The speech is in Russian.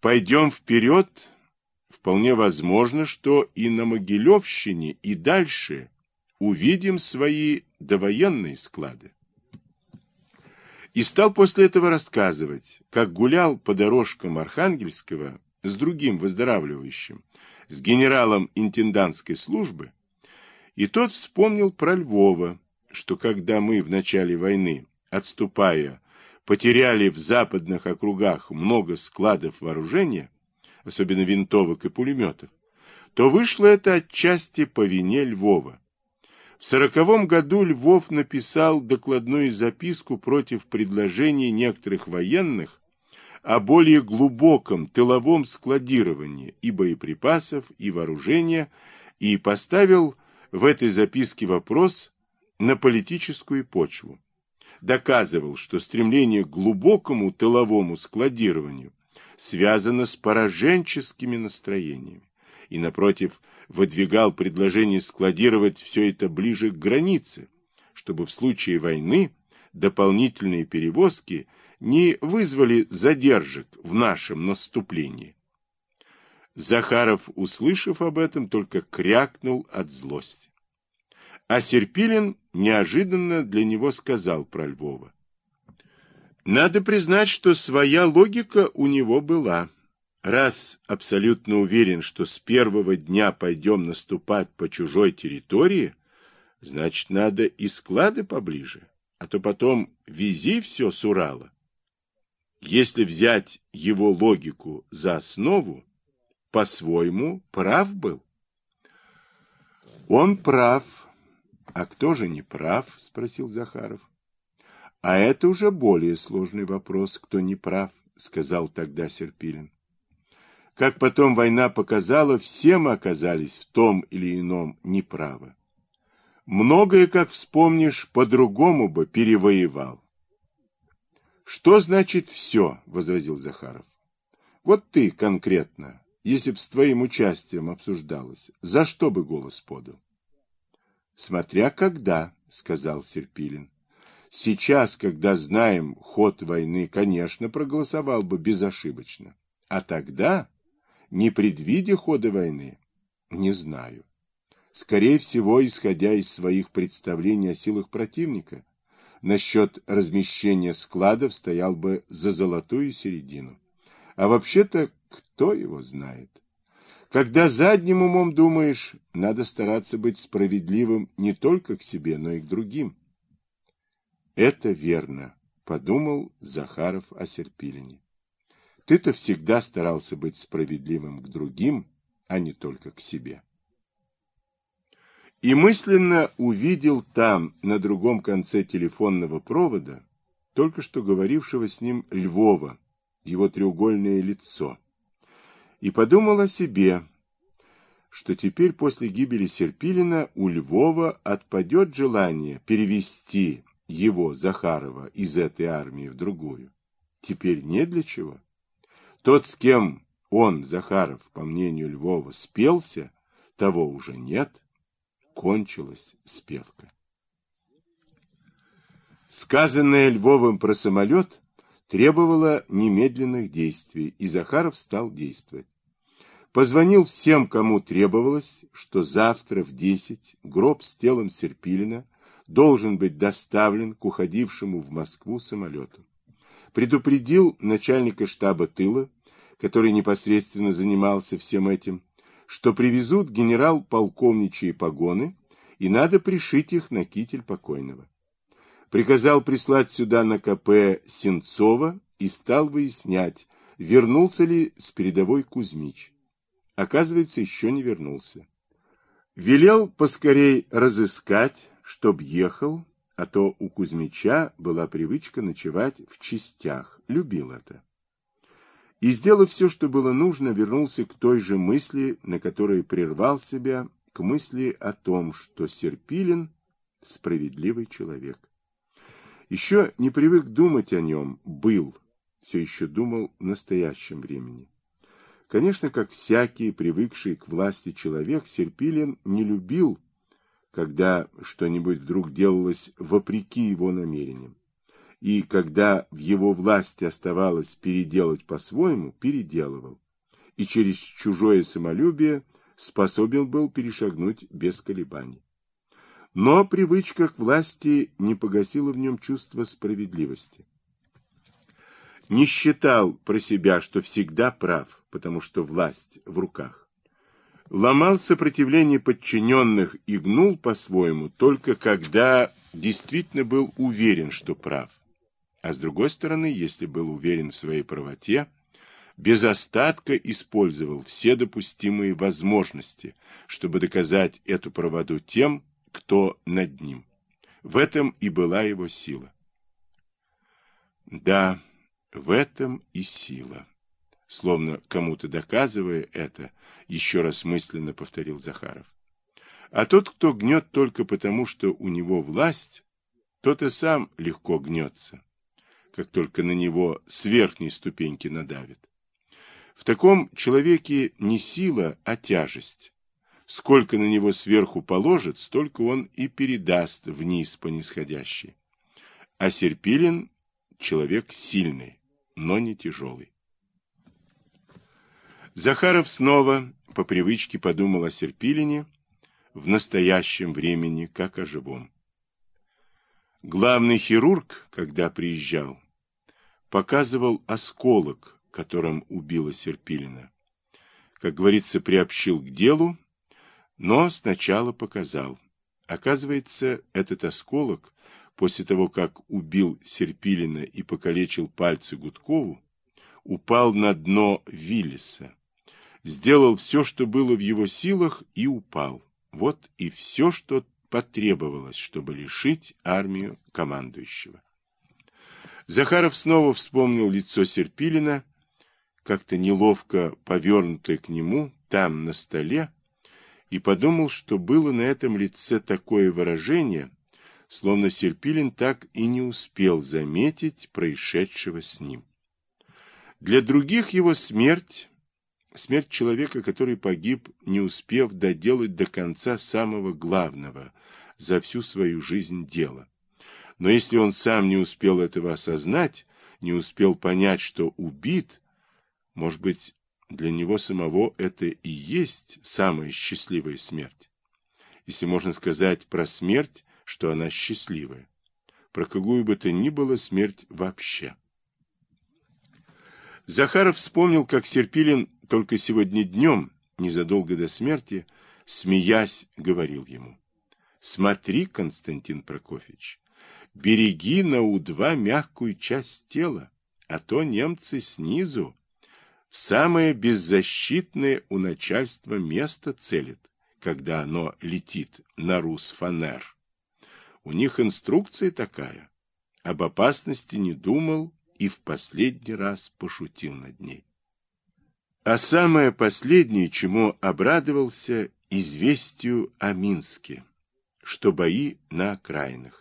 пойдем вперед, вполне возможно, что и на Могилевщине, и дальше увидим свои довоенные склады. И стал после этого рассказывать, как гулял по дорожкам Архангельского с другим выздоравливающим, с генералом интендантской службы, и тот вспомнил про Львова, что когда мы в начале войны, отступая, потеряли в западных округах много складов вооружения, особенно винтовок и пулеметов, то вышло это отчасти по вине Львова. В сороковом году Львов написал докладную записку против предложений некоторых военных о более глубоком тыловом складировании и боеприпасов, и вооружения, и поставил в этой записке вопрос на политическую почву. Доказывал, что стремление к глубокому тыловому складированию связано с пораженческими настроениями и, напротив, выдвигал предложение складировать все это ближе к границе, чтобы в случае войны дополнительные перевозки не вызвали задержек в нашем наступлении. Захаров, услышав об этом, только крякнул от злости. А Серпилин неожиданно для него сказал про Львова. Надо признать, что своя логика у него была. Раз абсолютно уверен, что с первого дня пойдем наступать по чужой территории, значит, надо и склады поближе, а то потом вези все с Урала. Если взять его логику за основу, по-своему прав был. Он прав. А кто же не прав? Спросил Захаров. А это уже более сложный вопрос, кто не прав, сказал тогда Серпилин. Как потом война показала, все мы оказались в том или ином неправы. Многое, как вспомнишь, по-другому бы перевоевал. Что значит «все», — возразил Захаров. Вот ты конкретно, если б с твоим участием обсуждалось, за что бы голос подал? Смотря когда, — сказал Серпилин. Сейчас, когда знаем ход войны, конечно, проголосовал бы безошибочно. А тогда, не предвидя хода войны, не знаю. Скорее всего, исходя из своих представлений о силах противника, насчет размещения складов стоял бы за золотую середину. А вообще-то кто его знает? Когда задним умом думаешь, надо стараться быть справедливым не только к себе, но и к другим. Это верно, подумал Захаров о Серпилине. Ты-то всегда старался быть справедливым к другим, а не только к себе. И мысленно увидел там, на другом конце телефонного провода, только что говорившего с ним Львова, его треугольное лицо и подумал о себе, что теперь после гибели Серпилина у Львова отпадет желание перевести его, Захарова, из этой армии в другую. Теперь не для чего. Тот, с кем он, Захаров, по мнению Львова, спелся, того уже нет. Кончилась спевка. Сказанное Львовым про самолет требовало немедленных действий, и Захаров стал действовать. Позвонил всем, кому требовалось, что завтра в десять гроб с телом Серпилина должен быть доставлен к уходившему в Москву самолету. Предупредил начальника штаба тыла, который непосредственно занимался всем этим, что привезут генерал-полковничьи погоны, и надо пришить их на китель покойного приказал прислать сюда на КП Сенцова и стал выяснять, вернулся ли с передовой Кузьмич. Оказывается, еще не вернулся. Велел поскорей разыскать, чтоб ехал, а то у Кузьмича была привычка ночевать в частях, любил это. И, сделав все, что было нужно, вернулся к той же мысли, на которой прервал себя, к мысли о том, что Серпилин – справедливый человек. Еще не привык думать о нем, был, все еще думал в настоящем времени. Конечно, как всякий, привыкший к власти человек, Серпилин не любил, когда что-нибудь вдруг делалось вопреки его намерениям. и когда в его власти оставалось переделать по-своему, переделывал, и через чужое самолюбие способен был перешагнуть без колебаний. Но привычка к власти не погасила в нем чувство справедливости. Не считал про себя, что всегда прав, потому что власть в руках. Ломал сопротивление подчиненных и гнул по-своему только когда действительно был уверен, что прав. А с другой стороны, если был уверен в своей правоте, без остатка использовал все допустимые возможности, чтобы доказать эту правоту тем, кто над ним. В этом и была его сила. Да, в этом и сила. Словно кому-то доказывая это, еще раз мысленно повторил Захаров. А тот, кто гнет только потому, что у него власть, тот и сам легко гнется, как только на него с верхней ступеньки надавит. В таком человеке не сила, а тяжесть. Сколько на него сверху положит, столько он и передаст вниз по нисходящей. А Серпилин — человек сильный, но не тяжелый. Захаров снова по привычке подумал о Серпилине в настоящем времени, как о живом. Главный хирург, когда приезжал, показывал осколок, которым убила Серпилина. Как говорится, приобщил к делу, но сначала показал. Оказывается, этот осколок, после того, как убил Серпилина и покалечил пальцы Гудкову, упал на дно Виллиса. Сделал все, что было в его силах, и упал. Вот и все, что потребовалось, чтобы лишить армию командующего. Захаров снова вспомнил лицо Серпилина, как-то неловко повернутое к нему, там, на столе, и подумал, что было на этом лице такое выражение, словно Серпилин так и не успел заметить происшедшего с ним. Для других его смерть — смерть человека, который погиб, не успев доделать до конца самого главного за всю свою жизнь дела. Но если он сам не успел этого осознать, не успел понять, что убит, может быть, для него самого это и есть самая счастливая смерть. Если можно сказать про смерть, что она счастливая. Про какую бы то ни было смерть вообще. Захаров вспомнил, как Серпилин только сегодня днем, незадолго до смерти, смеясь, говорил ему. Смотри, Константин Прокофьевич, береги на У-2 мягкую часть тела, а то немцы снизу в самое беззащитное у начальства место целит, когда оно летит на Русфанер. У них инструкция такая. Об опасности не думал и в последний раз пошутил над ней. А самое последнее, чему обрадовался, известию о Минске, что бои на окраинах.